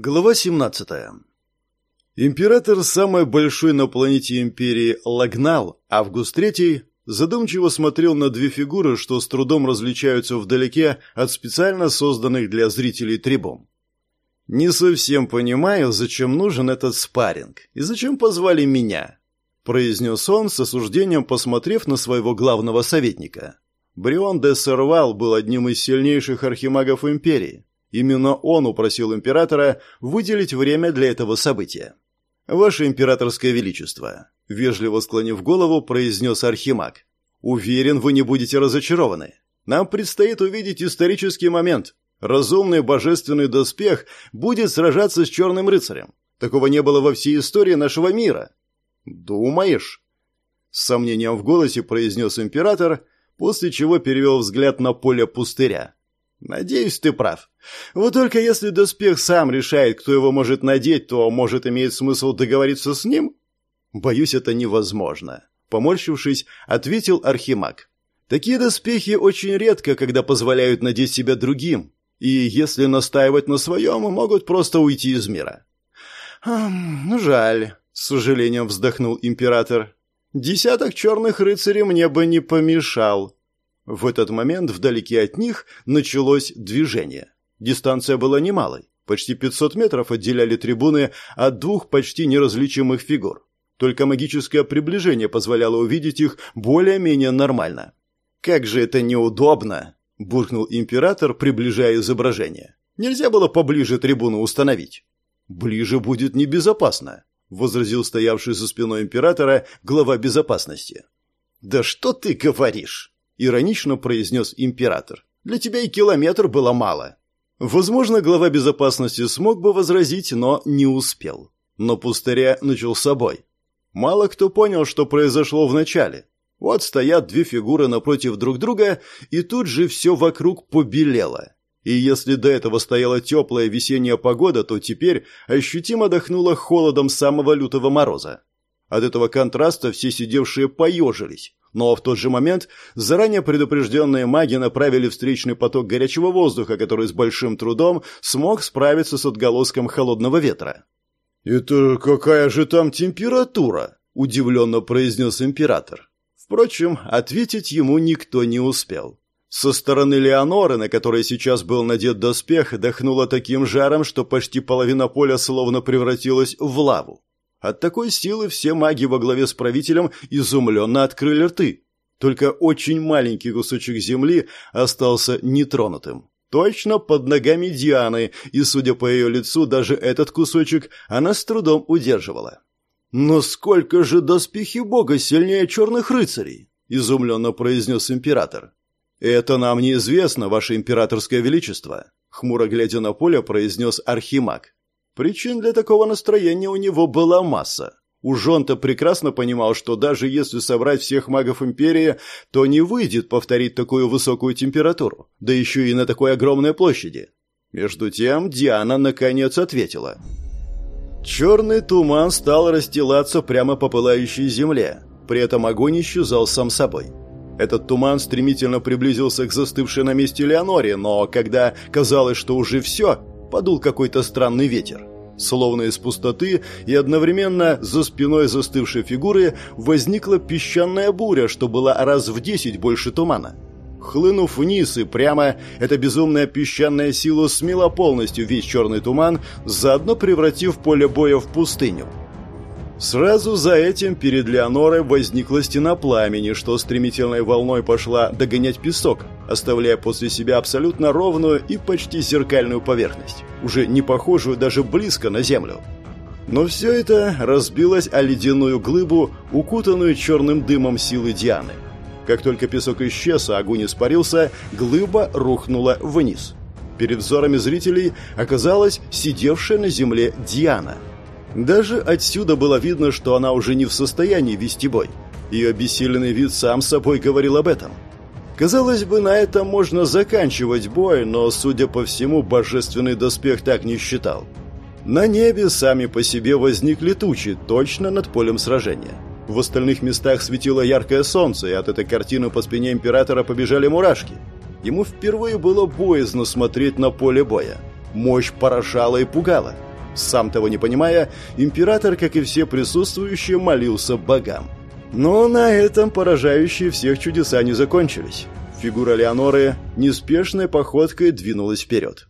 Глава 17. Император самой большой на планете империи Лагнал, Август III, задумчиво смотрел на две фигуры, что с трудом различаются вдалеке от специально созданных для зрителей трибун. «Не совсем понимаю, зачем нужен этот спарринг и зачем позвали меня», произнес он с осуждением, посмотрев на своего главного советника. Брион де Сервал был одним из сильнейших архимагов империи, Именно он упросил императора выделить время для этого события. «Ваше императорское величество», — вежливо склонив голову, произнес Архимаг. «Уверен, вы не будете разочарованы. Нам предстоит увидеть исторический момент. Разумный божественный доспех будет сражаться с черным рыцарем. Такого не было во всей истории нашего мира». «Думаешь?» С сомнением в голосе произнес император, после чего перевел взгляд на поле пустыря. Надеюсь, ты прав. Вот только если доспех сам решает, кто его может надеть, то, может, имеет смысл договориться с ним? Боюсь, это невозможно. Поморщившись, ответил Архимаг. Такие доспехи очень редко, когда позволяют надеть себя другим. И если настаивать на своем, могут просто уйти из мира. «Ну, жаль», — с сожалением вздохнул император. «Десяток черных рыцарей мне бы не помешал». В этот момент вдалеке от них началось движение. Дистанция была немалой. Почти 500 метров отделяли трибуны от двух почти неразличимых фигур. Только магическое приближение позволяло увидеть их более-менее нормально. «Как же это неудобно!» – буркнул император, приближая изображение. «Нельзя было поближе трибуну установить». «Ближе будет небезопасно», – возразил стоявший за спиной императора глава безопасности. «Да что ты говоришь?» Иронично произнес император. Для тебя и километр было мало. Возможно, глава безопасности смог бы возразить, но не успел. Но пустыря начал с собой. Мало кто понял, что произошло вначале. Вот стоят две фигуры напротив друг друга, и тут же все вокруг побелело. И если до этого стояла теплая весенняя погода, то теперь ощутимо дохнуло холодом самого лютого мороза. От этого контраста все сидевшие поежились. Но в тот же момент заранее предупрежденные маги направили встречный поток горячего воздуха, который с большим трудом смог справиться с отголоском холодного ветра. «Это какая же там температура?» – удивленно произнес император. Впрочем, ответить ему никто не успел. Со стороны Леоноры, на которой сейчас был надет доспех, дохнуло таким жаром, что почти половина поля словно превратилась в лаву. От такой силы все маги во главе с правителем изумленно открыли рты. Только очень маленький кусочек земли остался нетронутым. Точно под ногами Дианы, и, судя по ее лицу, даже этот кусочек она с трудом удерживала. «Но сколько же доспехи бога сильнее черных рыцарей?» – изумленно произнес император. «Это нам неизвестно, ваше императорское величество», – хмуро глядя на поле, произнес архимаг. Причин для такого настроения у него была масса. Уж он-то прекрасно понимал, что даже если собрать всех магов Империи, то не выйдет повторить такую высокую температуру, да еще и на такой огромной площади. Между тем Диана наконец ответила. Черный туман стал расстилаться прямо по пылающей земле, при этом огонь исчезал сам собой. Этот туман стремительно приблизился к застывшей на месте Леоноре, но когда казалось, что уже все, подул какой-то странный ветер. Словно из пустоты и одновременно за спиной застывшей фигуры возникла песчаная буря, что была раз в десять больше тумана. Хлынув вниз и прямо, эта безумная песчаная сила смела полностью весь черный туман, заодно превратив поле боя в пустыню. Сразу за этим перед Леонорой возникла стена пламени, что стремительной волной пошла догонять песок, оставляя после себя абсолютно ровную и почти зеркальную поверхность, уже не похожую даже близко на землю. Но все это разбилось о ледяную глыбу, укутанную черным дымом силы Дианы. Как только песок исчез, а огонь испарился, глыба рухнула вниз. Перед взорами зрителей оказалась сидевшая на земле Диана – даже отсюда было видно, что она уже не в состоянии вести бой. Ее обессиленный вид сам собой говорил об этом. Казалось бы, на этом можно заканчивать бой, но, судя по всему, божественный доспех так не считал. На небе сами по себе возникли тучи, точно над полем сражения. В остальных местах светило яркое солнце, и от этой картины по спине императора побежали мурашки. Ему впервые было боязно смотреть на поле боя. Мощь поражала и пугала. Сам того не понимая, император, как и все присутствующие, молился богам. Но на этом поражающие всех чудеса не закончились. Фигура Леоноры неспешной походкой двинулась вперед.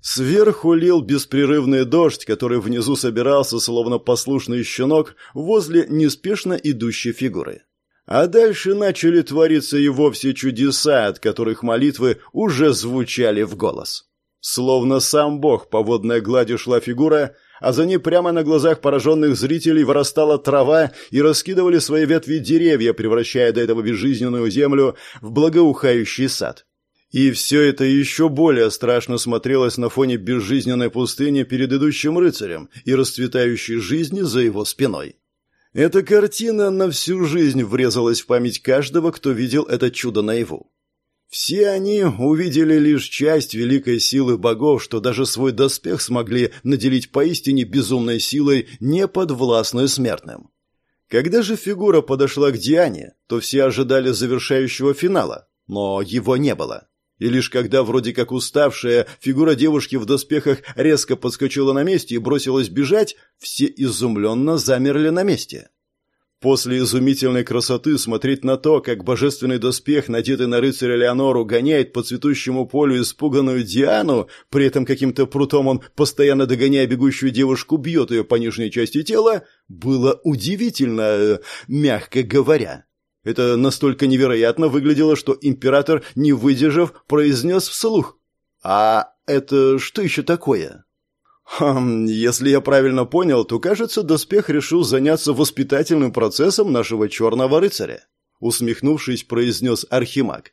Сверху лил беспрерывный дождь, который внизу собирался, словно послушный щенок, возле неспешно идущей фигуры. А дальше начали твориться и вовсе чудеса, от которых молитвы уже звучали в голос. Словно сам бог по водной глади шла фигура, а за ней прямо на глазах пораженных зрителей вырастала трава и раскидывали свои ветви деревья, превращая до этого безжизненную землю в благоухающий сад. И все это еще более страшно смотрелось на фоне безжизненной пустыни перед идущим рыцарем и расцветающей жизни за его спиной. Эта картина на всю жизнь врезалась в память каждого, кто видел это чудо наяву. Все они увидели лишь часть великой силы богов, что даже свой доспех смогли наделить поистине безумной силой, не подвластной смертным. Когда же фигура подошла к Диане, то все ожидали завершающего финала, но его не было. И лишь когда вроде как уставшая фигура девушки в доспехах резко подскочила на месте и бросилась бежать, все изумленно замерли на месте. После изумительной красоты смотреть на то, как божественный доспех, надетый на рыцаря Леонору, гоняет по цветущему полю испуганную Диану, при этом каким-то прутом он, постоянно догоняя бегущую девушку, бьет ее по нижней части тела, было удивительно, э, мягко говоря. Это настолько невероятно выглядело, что император, не выдержав, произнес вслух. «А это что еще такое?» Хм, если я правильно понял, то, кажется, доспех решил заняться воспитательным процессом нашего черного рыцаря. Усмехнувшись, произнес Архимаг.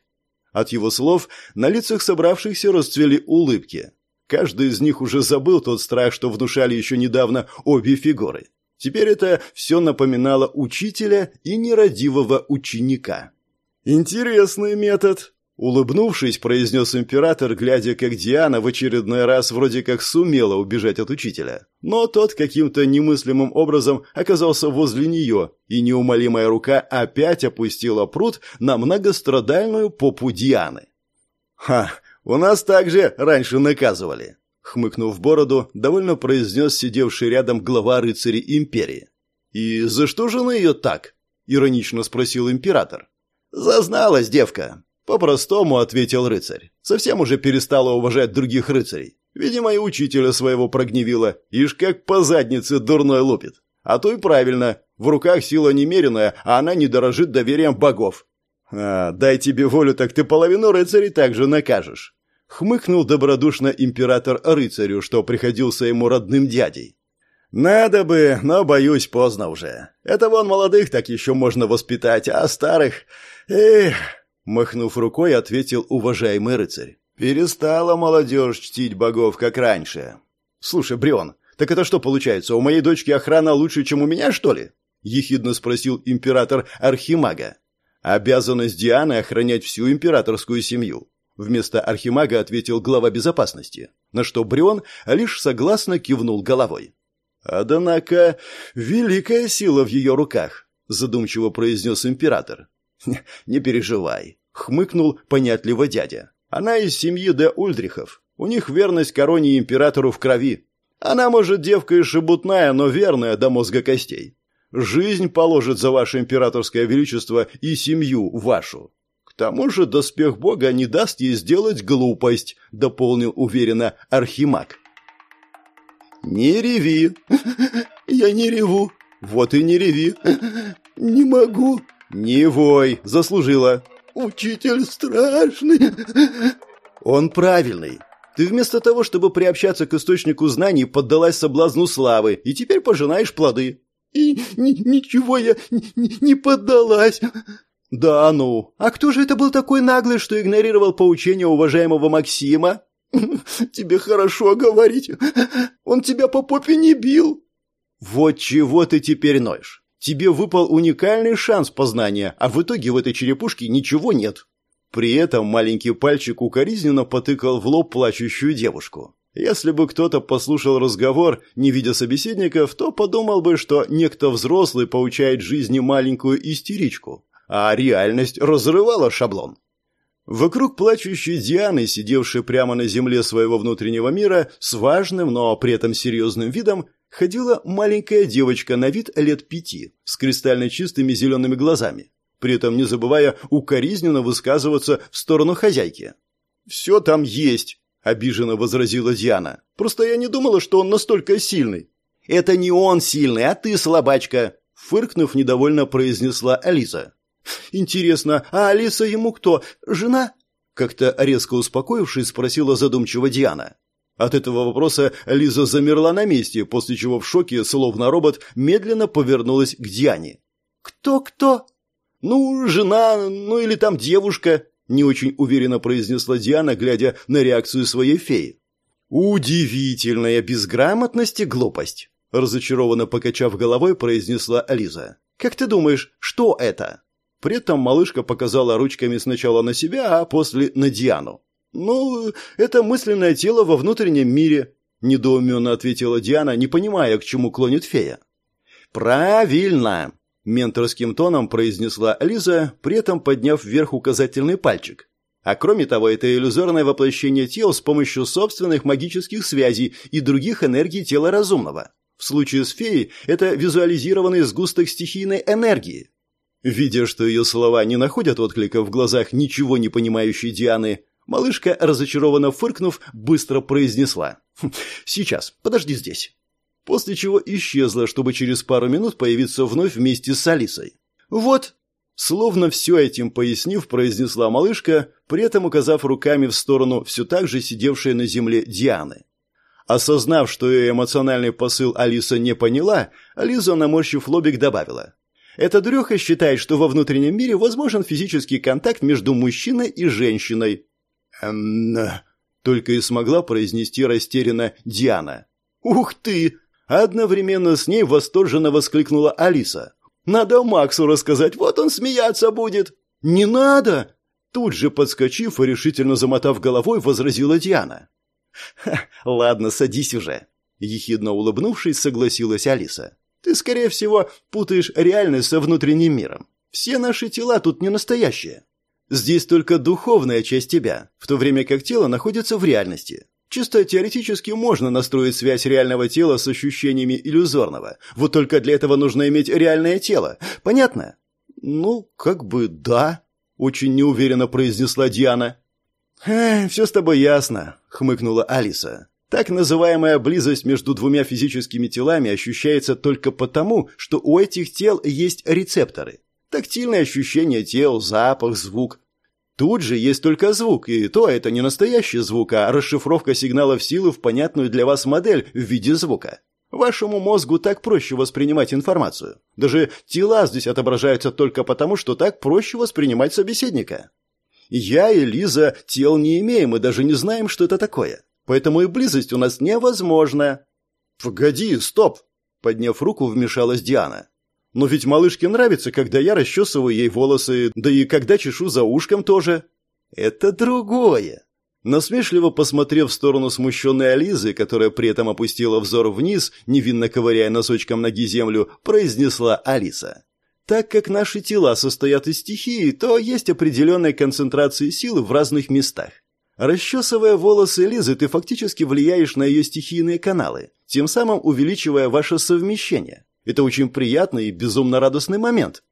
От его слов на лицах собравшихся расцвели улыбки. Каждый из них уже забыл тот страх, что вдушали еще недавно обе фигуры. Теперь это все напоминало учителя и нерадивого ученика. «Интересный метод», Улыбнувшись, произнес император, глядя, как Диана в очередной раз вроде как сумела убежать от учителя. Но тот каким-то немыслимым образом оказался возле нее, и неумолимая рука опять опустила пруд на многострадальную попу Дианы. «Ха, у нас также раньше наказывали», — хмыкнув в бороду, довольно произнес сидевший рядом глава рыцарей империи. «И за что же на ее так?» — иронично спросил император. «Зазналась девка», «По-простому», — ответил рыцарь. «Совсем уже перестала уважать других рыцарей. Видимо, и учителя своего прогневила. Ишь, как по заднице дурной лупит. А то и правильно. В руках сила немеренная, а она не дорожит доверием богов». «А, дай тебе волю, так ты половину рыцарей также накажешь». Хмыкнул добродушно император рыцарю, что приходился ему родным дядей. «Надо бы, но, боюсь, поздно уже. Это вон молодых так еще можно воспитать, а старых... Эх, Махнув рукой, ответил уважаемый рыцарь. «Перестала молодежь чтить богов, как раньше». «Слушай, Брион, так это что получается, у моей дочки охрана лучше, чем у меня, что ли?» Ехидно спросил император Архимага. «Обязанность Дианы охранять всю императорскую семью». Вместо Архимага ответил глава безопасности, на что Брион лишь согласно кивнул головой. «Однако, великая сила в ее руках», задумчиво произнес император. «Не переживай», — хмыкнул понятливо дядя. «Она из семьи де Ульдрихов. У них верность короне и императору в крови. Она, может, девка и шебутная, но верная до мозга костей. Жизнь положит за ваше императорское величество и семью вашу. К тому же доспех бога не даст ей сделать глупость», — дополнил уверенно Архимаг. «Не реви!» «Я не реву!» «Вот и не реви!» «Не могу!» «Не вой, заслужила». «Учитель страшный». «Он правильный. Ты вместо того, чтобы приобщаться к источнику знаний, поддалась соблазну славы, и теперь пожинаешь плоды». «И ничего я не поддалась». «Да ну! А кто же это был такой наглый, что игнорировал поучение уважаемого Максима?» «Тебе хорошо говорить. Он тебя по попе не бил». «Вот чего ты теперь ноешь? Тебе выпал уникальный шанс познания, а в итоге в этой черепушке ничего нет. При этом маленький пальчик укоризненно потыкал в лоб плачущую девушку. Если бы кто-то послушал разговор, не видя собеседников, то подумал бы, что некто взрослый поучает жизни маленькую истеричку, а реальность разрывала шаблон. Вокруг плачущей Дианы, сидевшей прямо на земле своего внутреннего мира, с важным, но при этом серьезным видом, ходила маленькая девочка на вид лет пяти, с кристально чистыми зелеными глазами, при этом не забывая укоризненно высказываться в сторону хозяйки. «Все там есть», — обиженно возразила Диана. «Просто я не думала, что он настолько сильный». «Это не он сильный, а ты слабачка», — фыркнув, недовольно произнесла Алиса. «Интересно, а Алиса ему кто? Жена?» Как-то резко успокоившись, спросила задумчиво Диана. От этого вопроса Лиза замерла на месте, после чего в шоке, словно робот, медленно повернулась к Диане. «Кто-кто?» «Ну, жена, ну или там девушка», — не очень уверенно произнесла Диана, глядя на реакцию своей феи. «Удивительная безграмотность и глупость», — разочарованно покачав головой, произнесла Лиза. «Как ты думаешь, что это?» При этом малышка показала ручками сначала на себя, а после на Диану. «Ну, это мысленное тело во внутреннем мире», – недоуменно ответила Диана, не понимая, к чему клонит фея. «Правильно!» – менторским тоном произнесла Лиза, при этом подняв вверх указательный пальчик. А кроме того, это иллюзорное воплощение тел с помощью собственных магических связей и других энергий тела разумного. В случае с феей это визуализированный сгусток стихийной энергии. Видя, что ее слова не находят отклика в глазах ничего не понимающей Дианы, малышка, разочарованно фыркнув, быстро произнесла «Хм, «Сейчас, подожди здесь». После чего исчезла, чтобы через пару минут появиться вновь вместе с Алисой. «Вот», словно все этим пояснив, произнесла малышка, при этом указав руками в сторону все так же сидевшей на земле Дианы. Осознав, что ее эмоциональный посыл Алиса не поняла, Ализа, наморщив лобик, добавила. Эта дуреха считает, что во внутреннем мире возможен физический контакт между мужчиной и женщиной. Эм, только и смогла произнести растерянно Диана. Ух ты! Одновременно с ней восторженно воскликнула Алиса. Надо Максу рассказать, вот он смеяться будет. Не надо! Тут же подскочив и решительно замотав головой, возразила Диана. ладно, садись уже. Ехидно улыбнувшись, согласилась Алиса. Ты, скорее всего, путаешь реальность со внутренним миром. Все наши тела тут не настоящие. Здесь только духовная часть тебя, в то время как тело находится в реальности. Чисто теоретически можно настроить связь реального тела с ощущениями иллюзорного. Вот только для этого нужно иметь реальное тело. Понятно? Ну, как бы да, очень неуверенно произнесла Диана. «Э, все с тобой ясно, хмыкнула Алиса. Так называемая близость между двумя физическими телами ощущается только потому, что у этих тел есть рецепторы. Тактильное ощущение тел, запах, звук. Тут же есть только звук, и то это не настоящий звук, а расшифровка сигналов силы в понятную для вас модель в виде звука. Вашему мозгу так проще воспринимать информацию. Даже тела здесь отображаются только потому, что так проще воспринимать собеседника. Я и Лиза тел не имеем и даже не знаем, что это такое поэтому и близость у нас невозможна». «Погоди, стоп!» — подняв руку, вмешалась Диана. «Но ведь малышке нравится, когда я расчесываю ей волосы, да и когда чешу за ушком тоже». «Это другое!» Насмешливо посмотрев в сторону смущенной Ализы, которая при этом опустила взор вниз, невинно ковыряя носочком ноги землю, произнесла Алиса. «Так как наши тела состоят из стихии, то есть определенная концентрация силы в разных местах. Расчесывая волосы Лизы, ты фактически влияешь на ее стихийные каналы, тем самым увеличивая ваше совмещение. Это очень приятный и безумно радостный момент.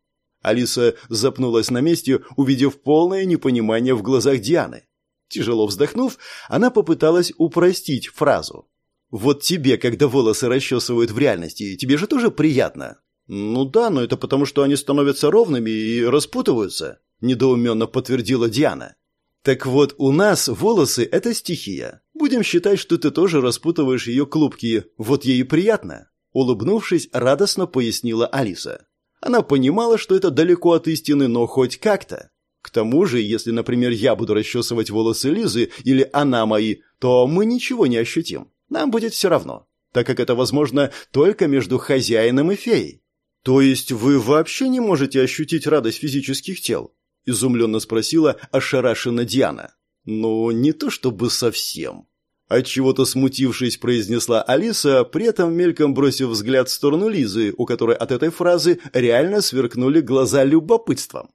Алиса запнулась на месте, увидев полное непонимание в глазах Дианы. Тяжело вздохнув, она попыталась упростить фразу. «Вот тебе, когда волосы расчесывают в реальности, тебе же тоже приятно?» «Ну да, но это потому, что они становятся ровными и распутываются», – недоуменно подтвердила Диана. Так вот, у нас волосы – это стихия. Будем считать, что ты тоже распутываешь ее клубки. Вот ей и приятно. Улыбнувшись, радостно пояснила Алиса. Она понимала, что это далеко от истины, но хоть как-то. К тому же, если, например, я буду расчесывать волосы Лизы или она мои, то мы ничего не ощутим. Нам будет все равно, так как это возможно только между хозяином и феей. То есть вы вообще не можете ощутить радость физических тел? – изумленно спросила ошарашена Диана. «Ну, не то чтобы совсем». Отчего-то смутившись, произнесла Алиса, при этом мельком бросив взгляд в сторону Лизы, у которой от этой фразы реально сверкнули глаза любопытством.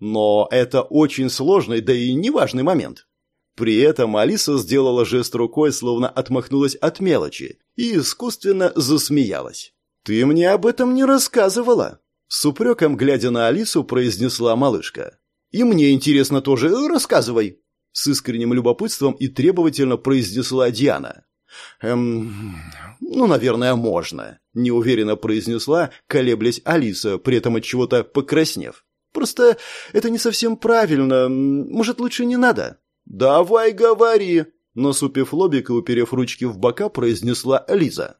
Но это очень сложный, да и неважный момент. При этом Алиса сделала жест рукой, словно отмахнулась от мелочи, и искусственно засмеялась. «Ты мне об этом не рассказывала!» С упреком, глядя на Алису, произнесла малышка. «И мне интересно тоже, рассказывай!» С искренним любопытством и требовательно произнесла Диана. «Эм, ну, наверное, можно», — неуверенно произнесла, колеблясь Алиса, при этом от чего-то покраснев. «Просто это не совсем правильно. Может, лучше не надо?» «Давай говори!» Насупив лобик и уперев ручки в бока, произнесла Лиза.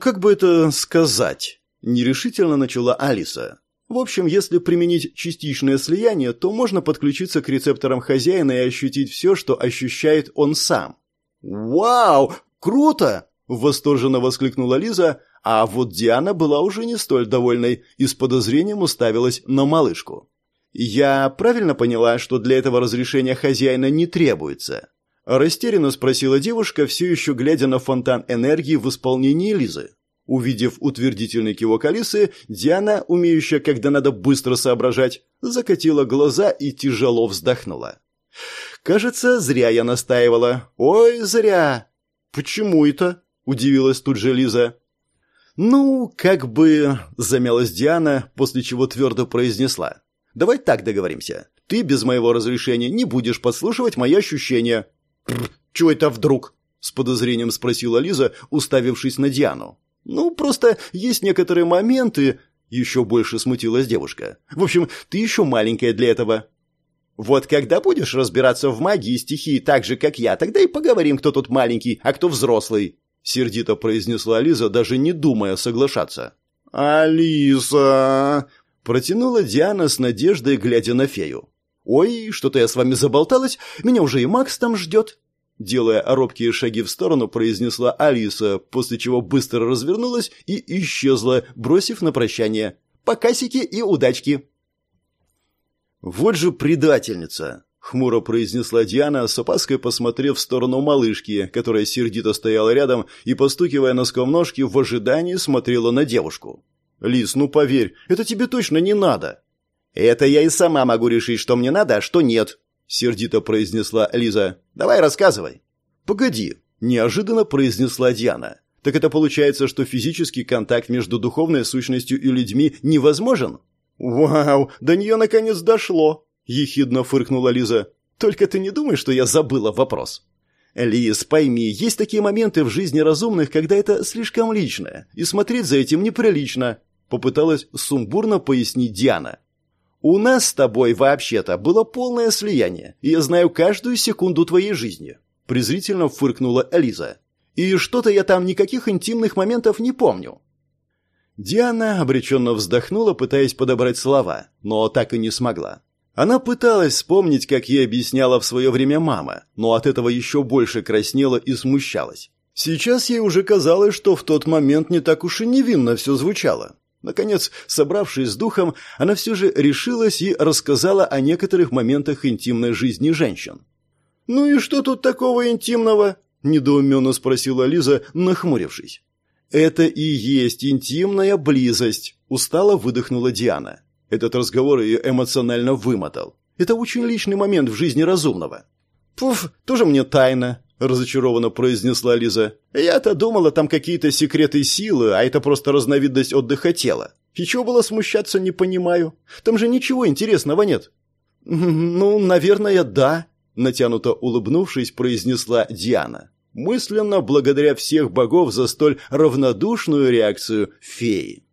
«Как бы это сказать?» Нерешительно начала Алиса. В общем, если применить частичное слияние, то можно подключиться к рецепторам хозяина и ощутить все, что ощущает он сам. «Вау! Круто!» – восторженно воскликнула Лиза, а вот Диана была уже не столь довольной и с подозрением уставилась на малышку. «Я правильно поняла, что для этого разрешения хозяина не требуется?» Растерянно спросила девушка, все еще глядя на фонтан энергии в исполнении Лизы. Увидев утвердительный кивок Алисы, Диана, умеющая, когда надо быстро соображать, закатила глаза и тяжело вздохнула. «Кажется, зря я настаивала. Ой, зря!» «Почему это?» – удивилась тут же Лиза. «Ну, как бы...» – замялась Диана, после чего твердо произнесла. Давай так договоримся. Ты без моего разрешения не будешь подслушивать мои ощущения». «Чего это вдруг?» – с подозрением спросила Лиза, уставившись на Диану. «Ну, просто есть некоторые моменты...» – еще больше смутилась девушка. «В общем, ты еще маленькая для этого». «Вот когда будешь разбираться в магии и стихии так же, как я, тогда и поговорим, кто тут маленький, а кто взрослый», – сердито произнесла Лиза, даже не думая соглашаться. «Алиса!» Протянула Диана с надеждой, глядя на фею. «Ой, что-то я с вами заболталась, меня уже и Макс там ждет». Делая робкие шаги в сторону, произнесла Алиса, после чего быстро развернулась и исчезла, бросив на прощание «покасики и удачки». «Вот же предательница!» — хмуро произнесла Диана, с опаской посмотрев в сторону малышки, которая сердито стояла рядом и, постукивая носком ножки, в ожидании смотрела на девушку. «Лис, ну поверь, это тебе точно не надо». «Это я и сама могу решить, что мне надо, а что нет», — сердито произнесла Лиза. «Давай рассказывай». «Погоди», — неожиданно произнесла Диана. «Так это получается, что физический контакт между духовной сущностью и людьми невозможен?» «Вау, до нее наконец дошло», — ехидно фыркнула Лиза. «Только ты не думай, что я забыла вопрос». «Лиз, пойми, есть такие моменты в жизни разумных, когда это слишком личное, и смотреть за этим неприлично попыталась сумбурно пояснить Диана. У нас с тобой вообще-то было полное слияние, я знаю каждую секунду твоей жизни, презрительно фыркнула Элиза. И что-то я там никаких интимных моментов не помню. Диана обреченно вздохнула, пытаясь подобрать слова, но так и не смогла. Она пыталась вспомнить, как ей объясняла в свое время мама, но от этого еще больше краснела и смущалась. Сейчас ей уже казалось, что в тот момент не так уж и невинно все звучало. Наконец, собравшись с духом, она все же решилась и рассказала о некоторых моментах интимной жизни женщин. «Ну и что тут такого интимного?» – недоуменно спросила Лиза, нахмурившись. «Это и есть интимная близость», – устало выдохнула Диана. Этот разговор ее эмоционально вымотал. Это очень личный момент в жизни разумного. «Пуф, тоже мне тайна», разочарованно произнесла Лиза. Я-то думала, там какие-то секреты силы, а это просто разновидность отдыха тела. И чего было смущаться, не понимаю. Там же ничего интересного нет. Ну, наверное, да, натянуто улыбнувшись, произнесла Диана. Мысленно благодаря всех богов за столь равнодушную реакцию феи.